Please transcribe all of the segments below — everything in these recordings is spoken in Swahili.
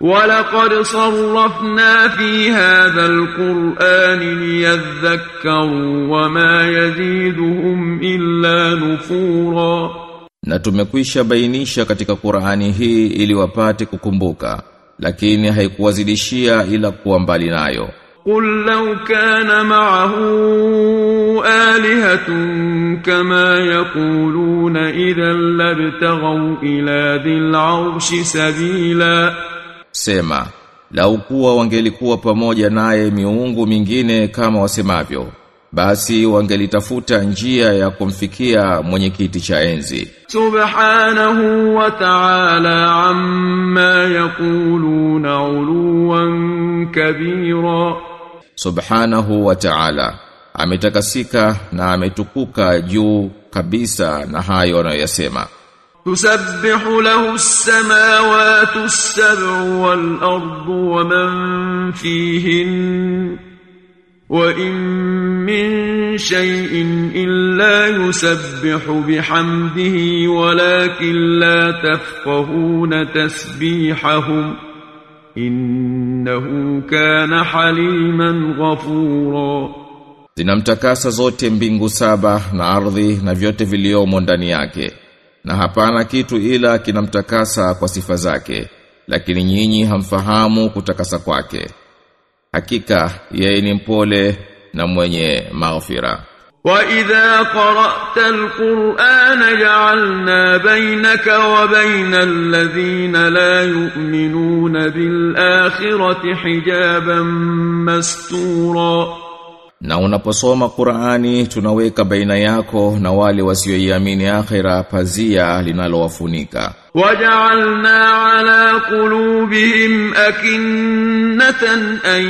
ولقد صرفنا في هذا القرآن ليذكروا وما يزيدهم إلا نفورا. Na tumekwisha bainisha katika Qur'ani hii ili wapate kukumbuka lakini haikuwazidishia ila kuwa mbali nayo. قل لو كان معه آلهة كما يقولون إذا لابتغوا إلى ذي العرش سبيلا Sema, laukuwa wangelikuwa pamoja naye miungu mingine kama wasemavyo, basi wangelitafuta njia ya kumfikia mwenye kiti cha enzi. Subhanahu wa ta'ala amma yaquluna uluwan kabira. Subhanahu wa ta'ala ametakasika na ametukuka juu kabisa na hayo wanayoyasema. تسبح له السماوات السبع والأرض ومن فيهن وإن من شيء إلا يسبح بحمده ولكن لا تفقهون تسبيحهم إنه كان حليما غفورا Zinamtakasa zote mbingu saba na ardhi na vyote viliomo ndani yake. Na hapana kitu ila kinamtakasa kwa sifa zake, lakini nyinyi hamfahamu kutakasa kwake. Hakika yeye ni mpole na mwenye maghfira. وإذا قرأت القرآن جعلنا بينك وبين الذين لا يؤمنون بالآخرة حجابا مستورا Na unaposoma Qur'ani tunaweka baina yako na wale wasioiamini akhira pazia linalowafunika. وجعلنا على قلوبهم أكنة أن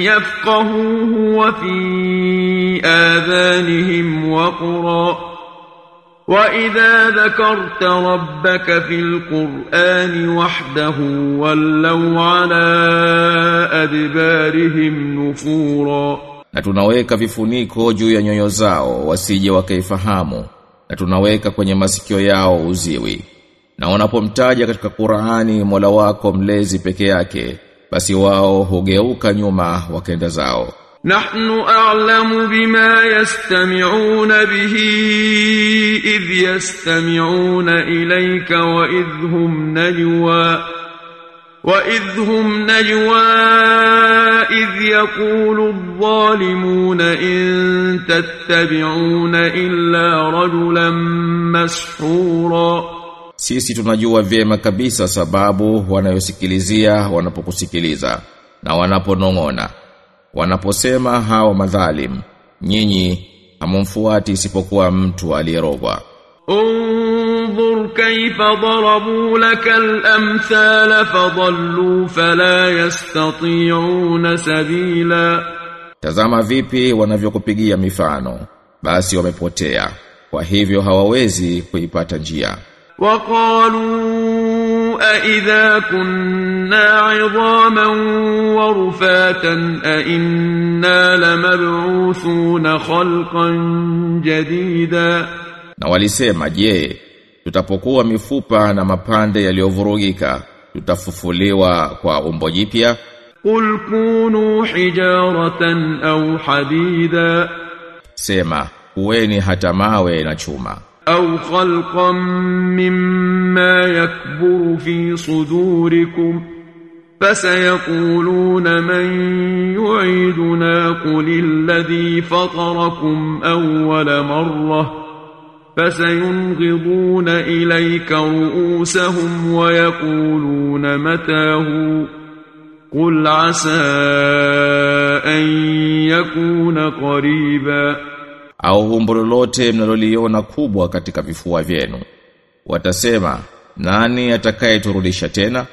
يفقهوه وفي آذانهم وقرا وإذا ذكرت ربك في القرآن وحده ولوا على أدبارهم نفورا na tunaweka vifuniko juu ya nyoyo zao wasije wakaifahamu na tunaweka kwenye masikio yao uziwi. Na wanapomtaja katika Qur'ani Mola wako mlezi peke yake basi wao hugeuka nyuma wakaenda zao. Nahnu a'lamu bima yastami'una bihi idh yastami'una ilayka wa idh hum najwa. وإذ هم نجوى إذ يقول الظالمون إن تتبعون إلا رجلا مسحورا Sisi tunajua vyema kabisa sababu wanayosikilizia wanapokusikiliza na wanaponong'ona. Wanaposema hao madhalim, nyinyi hamumfuati isipokuwa mtu aliyerogwa. انظر كيف ضربوا لك الأمثال فضلوا فلا يستطيعون سبيلا Tazama vipi wanavyokupigia mifano, basi wamepotea. Kwa hivyo hawawezi kuipata njia. وقالوا أإذا كنا عظاما ورفاتا أإنا لمبعوثون خلقا جديدا Na walisema, je, tutapokuwa mifupa na mapande yaliyovurugika, tutafufuliwa kwa umbo jipya? قل كونوا حجارة أو حديدا Sema, kuweni hata mawe na chuma. أو خلقا مما يكبر في صدوركم فسيقولون من يعيدنا قل الذي فطركم أول مرة فسينغضون إليك رؤوسهم ويقولون متاه قل عسى أن يكون قريباً au umbo lolote mnaloliona kubwa katika vifua vyenu. Watasema, nani atakayeturudisha tena?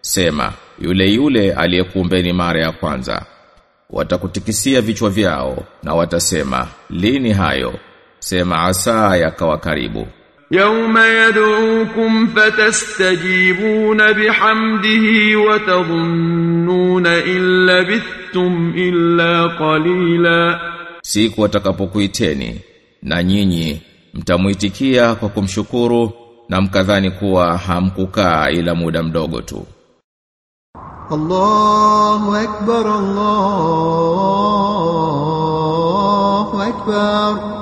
Sema, yule yule aliyekuumbeni mara ya kwanza. Watakutikisia vichwa vyao na watasema, lini hayo? sema asa yakawa karibu. Yauma yad'ukum fatastajibuna bihamdihi wa tadhunnuna illa bithtum illa qalila. Siku atakapokuiteni na nyinyi mtamuitikia kwa kumshukuru na mkadhani kuwa hamkukaa ila muda mdogo tu. Allahu akbar Allahu akbar.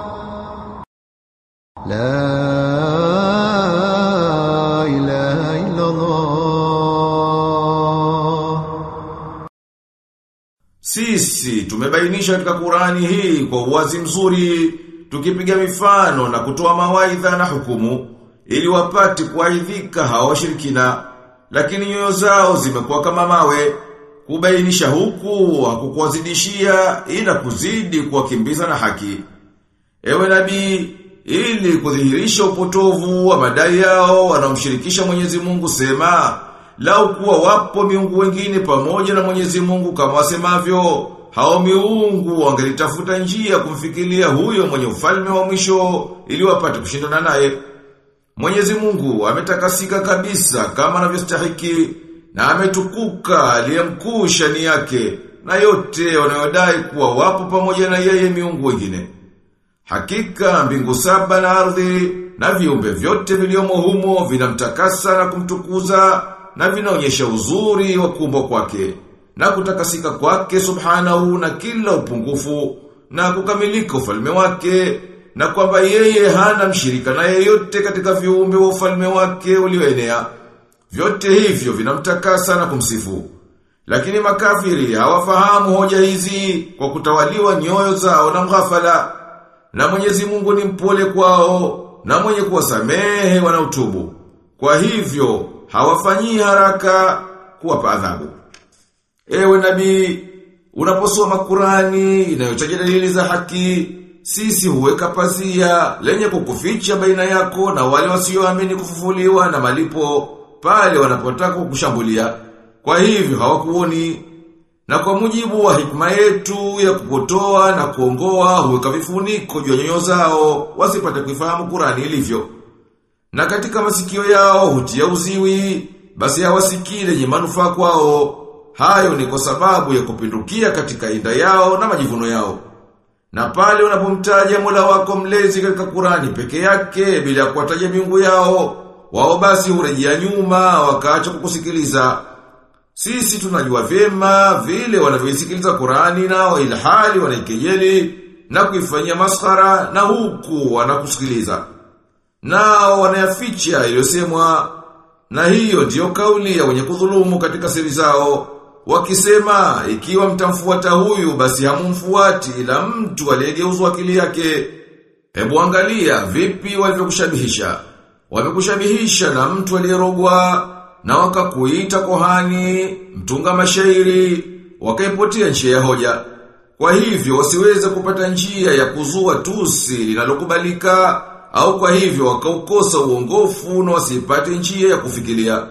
Sisi tumebainisha katika Qurani hii kwa uwazi mzuri tukipiga mifano na kutoa mawaidha na hukumu ili wapate kuaidhika hao washirikina. Lakini nyoyo zao zimekuwa kama mawe. Kubainisha huku hakukuwazidishia ila kuzidi kuwakimbiza na haki. Ewe nabii ili kudhihirisha upotovu wa madai yao wanaomshirikisha Mwenyezi Mungu sema, lau kuwa wapo miungu wengine pamoja na Mwenyezi Mungu kama wasemavyo, hao miungu wangelitafuta njia kumfikilia huyo mwenye ufalme wa mwisho ili wapate kushindana naye. Mwenyezi Mungu ametakasika kabisa kama anavyostahiki na ametukuka aliyemkuu shani yake na yote wanayodai kuwa wapo pamoja na yeye miungu wengine. Hakika mbingu saba na ardhi na viumbe vyote viliomo humo vinamtakasa na kumtukuza na vinaonyesha uzuri wa kuumbwa kwake na kutakasika kwake subhanahu na kila upungufu na kukamilika ufalme wake na kwamba yeye hana mshirika na yeyote katika viumbe wa ufalme wake ulioenea. Vyote hivyo vinamtakasa na kumsifu. Lakini makafiri hawafahamu hoja hizi kwa kutawaliwa nyoyo zao na mghafala. Na Mwenyezi Mungu ni mpole kwao na mwenye kuwasamehe wanaotubu. Kwa hivyo hawafanyi haraka kuwapa adhabu. Ewe nabii, unaposoma Qurani inayotaja dalili za haki, sisi huweka pazia lenye kukuficha baina yako na wale wasioamini kufufuliwa na malipo pale wanapotaka kukushambulia. Kwa hivyo hawakuoni na kwa mujibu wa hikma yetu ya kupotoa na kuongoa huweka vifuniko juu nyoyo zao wasipate kuifahamu Qurani ilivyo. Na katika masikio yao hutia uziwi, basi hawasikii lenye manufaa kwao. Hayo ni kwa sababu ya kupindukia katika inda yao na majivuno yao. Na pale unapomtaja Mola wako mlezi katika Qurani peke yake bila kuwataja miungu yao, wao basi hurejea nyuma wakaacha kukusikiliza. Sisi tunajua vyema vile wanavyoisikiliza Qurani nao ilhali wanaikejeli na kuifanyia maskhara na huku wanakusikiliza. Nao wanayaficha iliyosemwa na hiyo ndiyo kauli ya wenye kudhulumu katika siri zao. Wakisema ikiwa mtamfuata huyu basi hamumfuati ila mtu aliyegeuzwa akili yake. Hebu angalia vipi walivyokushabihisha. Wamekushabihisha na mtu aliyerogwa na wakakuita kohani, mtunga mashairi, wakaipotea njia ya hoja. Kwa hivyo wasiweze kupata njia ya kuzua tusi linalokubalika au kwa hivyo wakaukosa uongofu na wasipate njia ya kufikiria.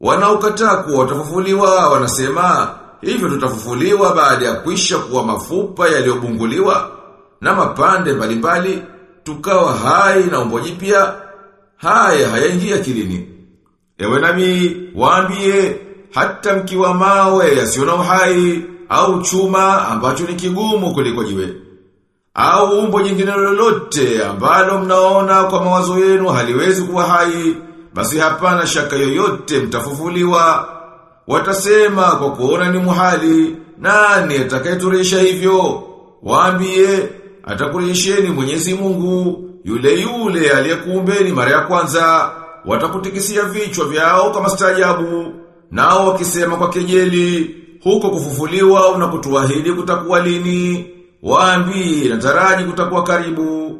Wanaokataa kuwa watafufuliwa wanasema hivyo tutafufuliwa baada ya kuisha kuwa mafupa yaliyobunguliwa na mapande mbalimbali tukawa hai na umbo jipya haya hayaingia kilini. Ewe nami waambie hata mkiwa mawe yasiyo na uhai au chuma ambacho ni kigumu kuliko jiwe au umbo jingine lolote ambalo mnaona kwa mawazo yenu haliwezi kuwa hai basi hapana shaka yoyote mtafufuliwa. Watasema kwa kuona ni muhali nani atakayeturisha hivyo? Waambie atakurisheni Mwenyezi Mungu yule yule aliyekuumbeni mara ya kwanza watakutikisia vichwa vyao kama stajabu nao wakisema kwa kejeli huko kufufuliwa unakutuahidi kutakuwa lini waambi nataraji kutakuwa karibu.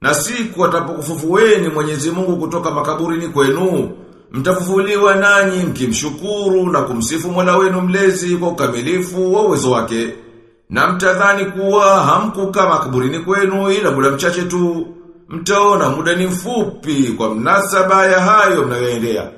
Na siku atapokufufueni Mwenyezi Mungu kutoka makaburini kwenu mtafufuliwa nanyi mkimshukuru na kumsifu Mola wenu mlezi kwa ukamilifu wa uwezo wake. Na mtadhani kuwa hamkukaa makaburini kwenu ila muda mchache tu mtaona muda ni mfupi kwa mnasaba ya hayo mnayoendea